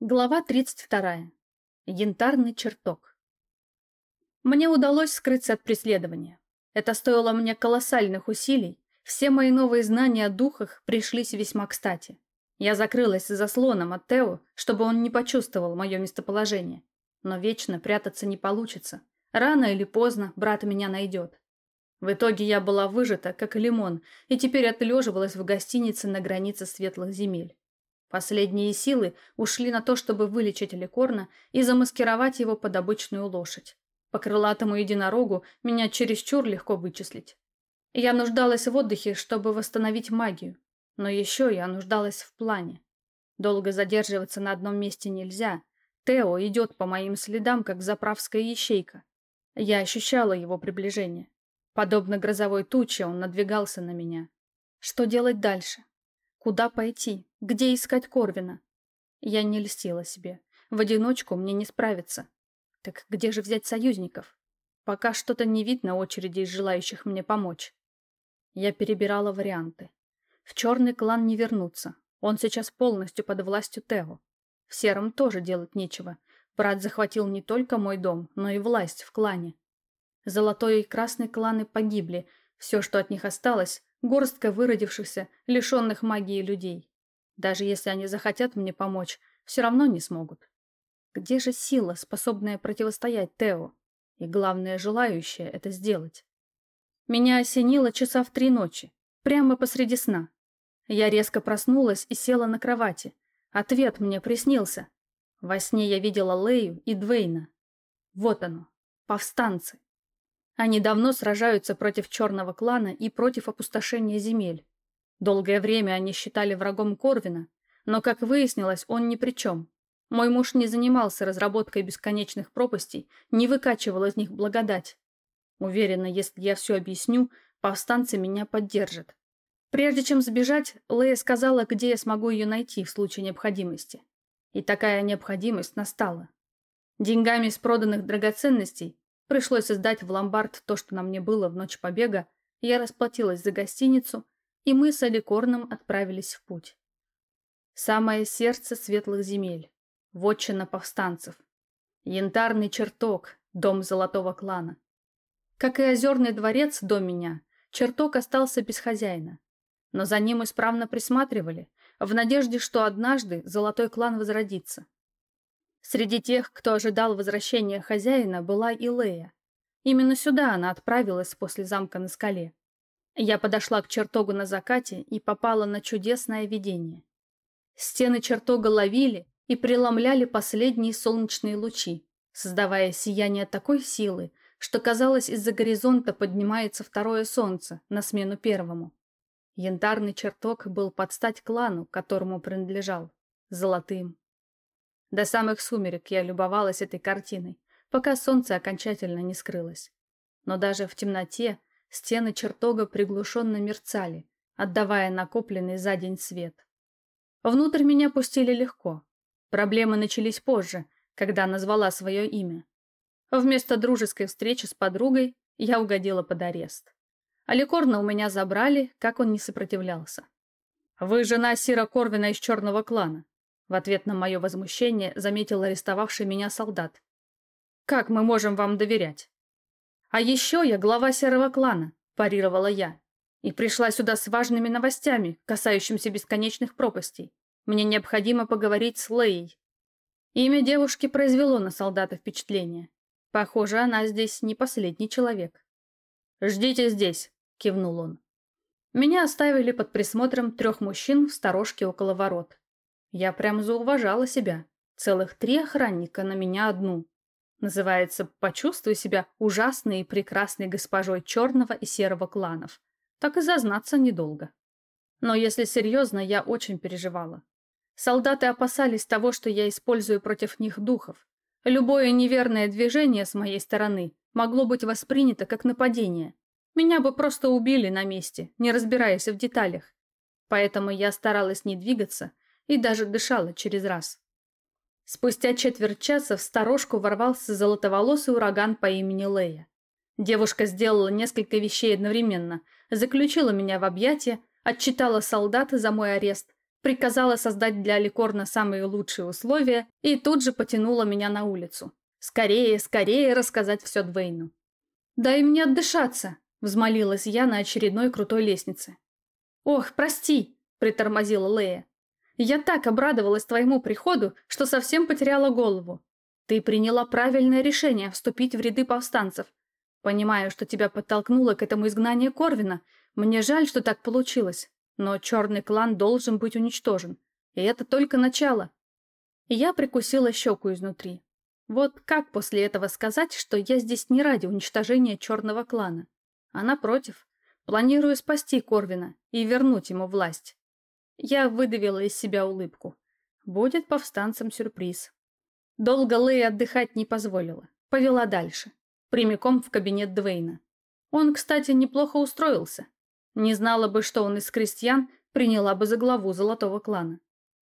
Глава 32. Янтарный чертог. Мне удалось скрыться от преследования. Это стоило мне колоссальных усилий. Все мои новые знания о духах пришлись весьма кстати. Я закрылась заслоном от Тео, чтобы он не почувствовал мое местоположение. Но вечно прятаться не получится. Рано или поздно брат меня найдет. В итоге я была выжата, как лимон, и теперь отлеживалась в гостинице на границе светлых земель. Последние силы ушли на то, чтобы вылечить Ликорна и замаскировать его под обычную лошадь. По крылатому единорогу меня чересчур легко вычислить. Я нуждалась в отдыхе, чтобы восстановить магию. Но еще я нуждалась в плане. Долго задерживаться на одном месте нельзя. Тео идет по моим следам, как заправская ящейка. Я ощущала его приближение. Подобно грозовой туче он надвигался на меня. Что делать дальше? Куда пойти? Где искать Корвина? Я не льстила себе. В одиночку мне не справиться. Так где же взять союзников? Пока что-то не видно очереди из желающих мне помочь. Я перебирала варианты. В черный клан не вернуться. Он сейчас полностью под властью Тео. В сером тоже делать нечего. Брат захватил не только мой дом, но и власть в клане. Золотой и красный кланы погибли. Все, что от них осталось, горстка выродившихся, лишенных магии людей. Даже если они захотят мне помочь, все равно не смогут. Где же сила, способная противостоять Тео? И главное, желающая это сделать? Меня осенило часа в три ночи, прямо посреди сна. Я резко проснулась и села на кровати. Ответ мне приснился. Во сне я видела Лею и Двейна. Вот оно, повстанцы. Они давно сражаются против черного клана и против опустошения земель. Долгое время они считали врагом Корвина, но, как выяснилось, он ни при чем. Мой муж не занимался разработкой бесконечных пропастей, не выкачивал из них благодать. Уверена, если я все объясню, повстанцы меня поддержат. Прежде чем сбежать, Лея сказала, где я смогу ее найти в случае необходимости. И такая необходимость настала. Деньгами с проданных драгоценностей Пришлось сдать в ломбард то, что на мне было в ночь побега, я расплатилась за гостиницу, и мы с Аликорном отправились в путь. Самое сердце светлых земель, вотчина повстанцев, янтарный чертог, дом золотого клана. Как и озерный дворец до меня, чертог остался без хозяина. Но за ним исправно присматривали, в надежде, что однажды золотой клан возродится. Среди тех, кто ожидал возвращения хозяина, была и Лея. Именно сюда она отправилась после замка на скале. Я подошла к чертогу на закате и попала на чудесное видение. Стены чертога ловили и преломляли последние солнечные лучи, создавая сияние такой силы, что, казалось, из-за горизонта поднимается второе солнце на смену первому. Янтарный чертог был под стать клану, которому принадлежал, золотым. До самых сумерек я любовалась этой картиной, пока солнце окончательно не скрылось. Но даже в темноте стены чертога приглушенно мерцали, отдавая накопленный за день свет. Внутрь меня пустили легко. Проблемы начались позже, когда назвала свое имя. Вместо дружеской встречи с подругой я угодила под арест. Аликорна у меня забрали, как он не сопротивлялся. «Вы жена Сира Корвина из черного клана. В ответ на мое возмущение заметил арестовавший меня солдат. «Как мы можем вам доверять?» «А еще я глава серого клана», – парировала я. «И пришла сюда с важными новостями, касающимися бесконечных пропастей. Мне необходимо поговорить с Леей». Имя девушки произвело на солдата впечатление. Похоже, она здесь не последний человек. «Ждите здесь», – кивнул он. Меня оставили под присмотром трех мужчин в сторожке около ворот. Я прям зауважала себя. Целых три охранника на меня одну. Называется «Почувствуй себя ужасной и прекрасной госпожой черного и серого кланов». Так и зазнаться недолго. Но если серьезно, я очень переживала. Солдаты опасались того, что я использую против них духов. Любое неверное движение с моей стороны могло быть воспринято как нападение. Меня бы просто убили на месте, не разбираясь в деталях. Поэтому я старалась не двигаться и даже дышала через раз. Спустя четверть часа в сторожку ворвался золотоволосый ураган по имени Лея. Девушка сделала несколько вещей одновременно, заключила меня в объятия, отчитала солдата за мой арест, приказала создать для Ликорна самые лучшие условия и тут же потянула меня на улицу. Скорее, скорее рассказать все Двейну. «Дай мне отдышаться», — взмолилась я на очередной крутой лестнице. «Ох, прости», — притормозила Лея. «Я так обрадовалась твоему приходу, что совсем потеряла голову. Ты приняла правильное решение вступить в ряды повстанцев. Понимаю, что тебя подтолкнуло к этому изгнанию Корвина. Мне жаль, что так получилось. Но черный клан должен быть уничтожен. И это только начало. Я прикусила щеку изнутри. Вот как после этого сказать, что я здесь не ради уничтожения черного клана, а напротив, планирую спасти Корвина и вернуть ему власть. Я выдавила из себя улыбку. Будет повстанцам сюрприз. Долго Лэй отдыхать не позволила. Повела дальше. Прямиком в кабинет Двейна. Он, кстати, неплохо устроился. Не знала бы, что он из крестьян, приняла бы за главу золотого клана.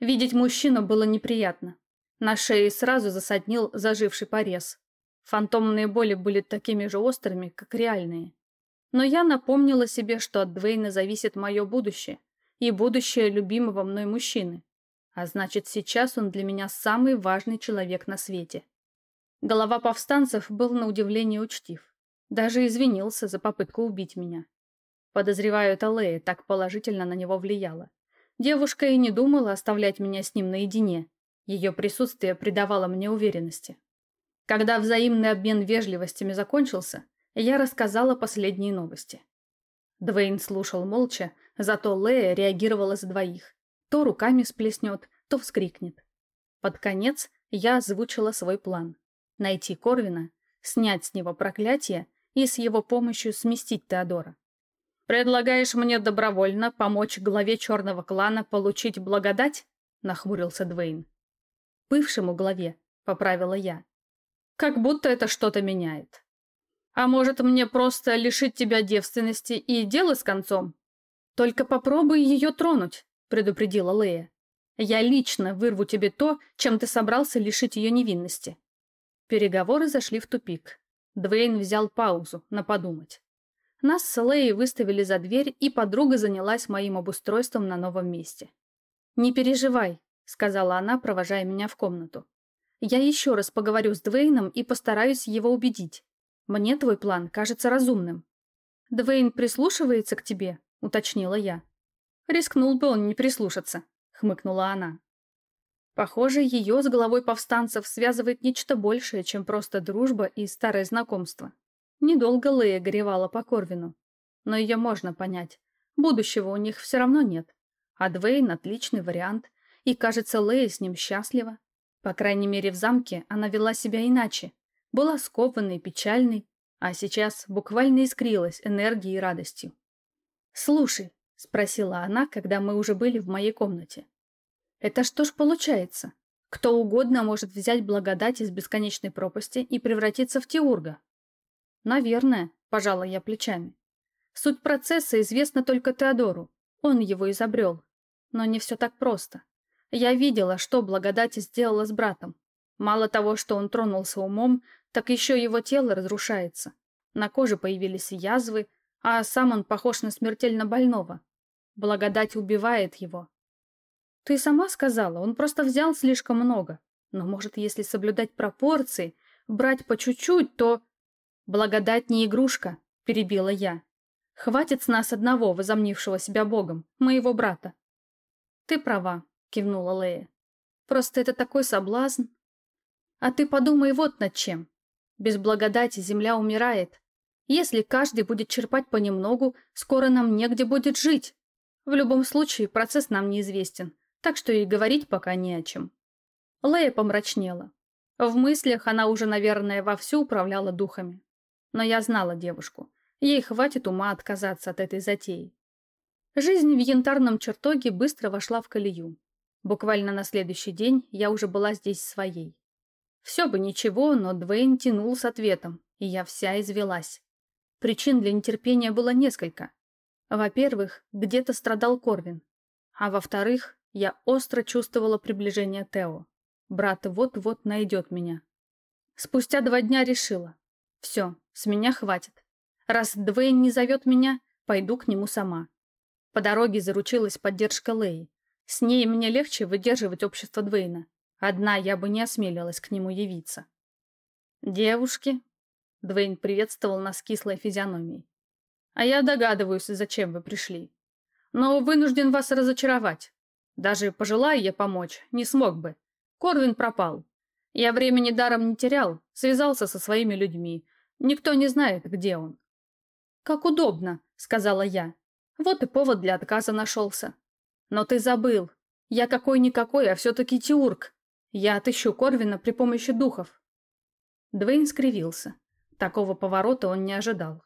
Видеть мужчину было неприятно. На шее сразу засаднил заживший порез. Фантомные боли были такими же острыми, как реальные. Но я напомнила себе, что от Двейна зависит мое будущее и будущее любимого мной мужчины. А значит, сейчас он для меня самый важный человек на свете. Голова повстанцев был на удивление учтив. Даже извинился за попытку убить меня. Подозреваю, это Лея так положительно на него влияла. Девушка и не думала оставлять меня с ним наедине. Ее присутствие придавало мне уверенности. Когда взаимный обмен вежливостями закончился, я рассказала последние новости. Двейн слушал молча, зато Лея реагировала за двоих. То руками сплеснет, то вскрикнет. Под конец я озвучила свой план. Найти Корвина, снять с него проклятие и с его помощью сместить Теодора. «Предлагаешь мне добровольно помочь главе черного клана получить благодать?» — нахмурился Двейн. «Бывшему главе», — поправила я. «Как будто это что-то меняет. А может, мне просто лишить тебя девственности и дело с концом?» «Только попробуй ее тронуть», — предупредила Лея. «Я лично вырву тебе то, чем ты собрался лишить ее невинности». Переговоры зашли в тупик. Двейн взял паузу на подумать. Нас с Леей выставили за дверь, и подруга занялась моим обустройством на новом месте. «Не переживай», — сказала она, провожая меня в комнату. «Я еще раз поговорю с Двейном и постараюсь его убедить. Мне твой план кажется разумным». «Двейн прислушивается к тебе?» — уточнила я. «Рискнул бы он не прислушаться», — хмыкнула она. Похоже, ее с головой повстанцев связывает нечто большее, чем просто дружба и старое знакомство. Недолго Лея горевала по Корвину. Но ее можно понять. Будущего у них все равно нет. А Двейн – отличный вариант. И, кажется, Лея с ним счастлива. По крайней мере, в замке она вела себя иначе. Была скованной, печальной, а сейчас буквально искрилась энергией и радостью. «Слушай», — спросила она, когда мы уже были в моей комнате. «Это что ж получается? Кто угодно может взять благодать из бесконечной пропасти и превратиться в Теурга, «Наверное», – пожала я плечами. «Суть процесса известна только Теодору. Он его изобрел. Но не все так просто. Я видела, что благодать сделала с братом. Мало того, что он тронулся умом, так еще его тело разрушается. На коже появились язвы, а сам он похож на смертельно больного. Благодать убивает его. Ты сама сказала, он просто взял слишком много. Но, может, если соблюдать пропорции, брать по чуть-чуть, то... «Благодать не игрушка», — перебила я. «Хватит с нас одного, возомнившего себя богом, моего брата». «Ты права», — кивнула Лея. «Просто это такой соблазн». «А ты подумай вот над чем. Без благодати земля умирает. Если каждый будет черпать понемногу, скоро нам негде будет жить. В любом случае, процесс нам неизвестен, так что и говорить пока не о чем». Лея помрачнела. В мыслях она уже, наверное, вовсю управляла духами. Но я знала девушку. Ей хватит ума отказаться от этой затеи. Жизнь в янтарном чертоге быстро вошла в колею. Буквально на следующий день я уже была здесь своей. Все бы ничего, но Двейн тянул с ответом, и я вся извелась. Причин для нетерпения было несколько. Во-первых, где-то страдал Корвин. А во-вторых, я остро чувствовала приближение Тео. Брат вот-вот найдет меня. Спустя два дня решила. Все, с меня хватит. Раз Двейн не зовет меня, пойду к нему сама. По дороге заручилась поддержка Леи. С ней мне легче выдерживать общество Двейна. Одна я бы не осмелилась к нему явиться. «Девушки», — Двейн приветствовал нас кислой физиономией, «а я догадываюсь, зачем вы пришли. Но вынужден вас разочаровать. Даже пожелая я помочь, не смог бы. Корвин пропал. Я времени даром не терял, связался со своими людьми. Никто не знает, где он». «Как удобно», — сказала я. «Вот и повод для отказа нашелся. Но ты забыл. Я какой-никакой, а все-таки Тиурк. Я отыщу Корвина при помощи духов. Двейн скривился. Такого поворота он не ожидал.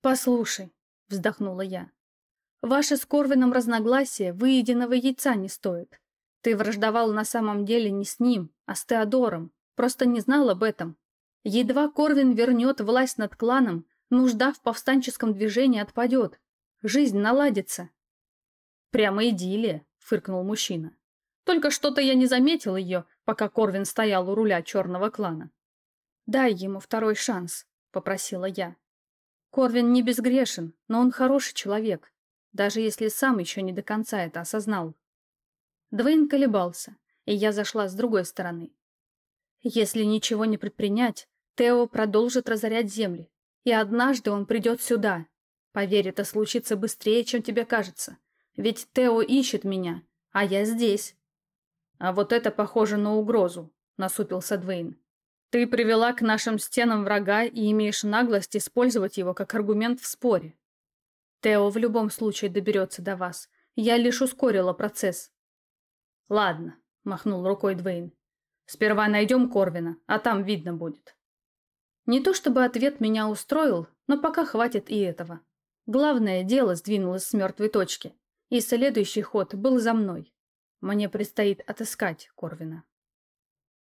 «Послушай», — вздохнула я, — «ваше с Корвином разногласие выеденного яйца не стоит. Ты враждовал на самом деле не с ним, а с Теодором, просто не знал об этом. Едва Корвин вернет власть над кланом, нужда в повстанческом движении отпадет. Жизнь наладится». «Прямо идиллия», — фыркнул мужчина. «Только что-то я не заметил ее, пока Корвин стоял у руля черного клана. «Дай ему второй шанс», — попросила я. Корвин не безгрешен, но он хороший человек, даже если сам еще не до конца это осознал. Двейн колебался, и я зашла с другой стороны. Если ничего не предпринять, Тео продолжит разорять земли, и однажды он придет сюда. Поверь, это случится быстрее, чем тебе кажется. Ведь Тео ищет меня, а я здесь. А вот это похоже на угрозу, насупился Двейн. Ты привела к нашим стенам врага и имеешь наглость использовать его как аргумент в споре. Тео в любом случае доберется до вас. Я лишь ускорила процесс. Ладно, махнул рукой Двейн. Сперва найдем Корвина, а там видно будет. Не то чтобы ответ меня устроил, но пока хватит и этого. Главное дело сдвинулось с мертвой точки, и следующий ход был за мной. Мне предстоит отыскать Корвина.